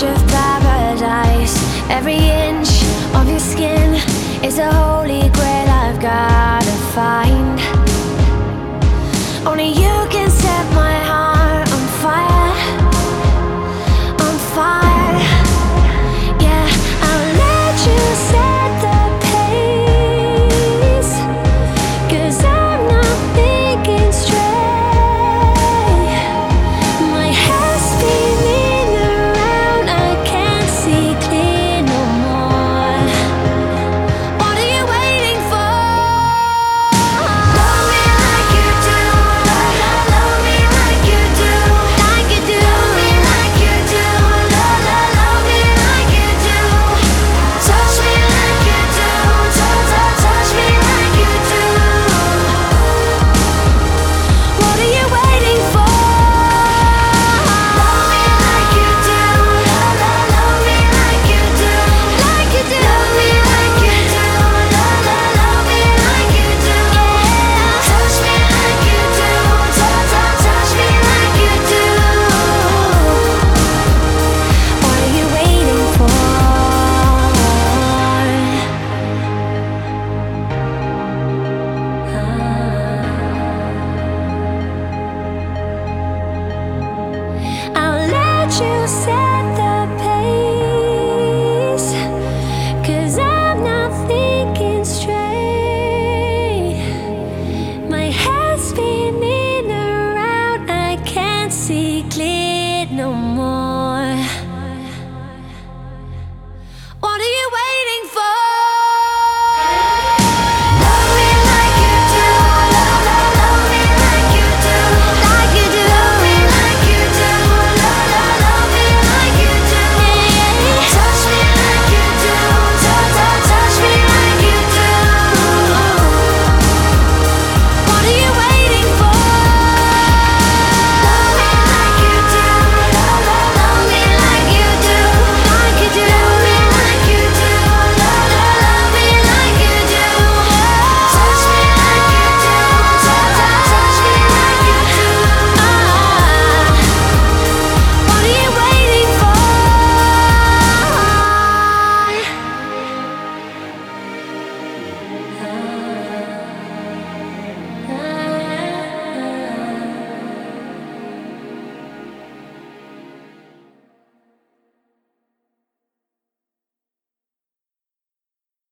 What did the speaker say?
Just. you said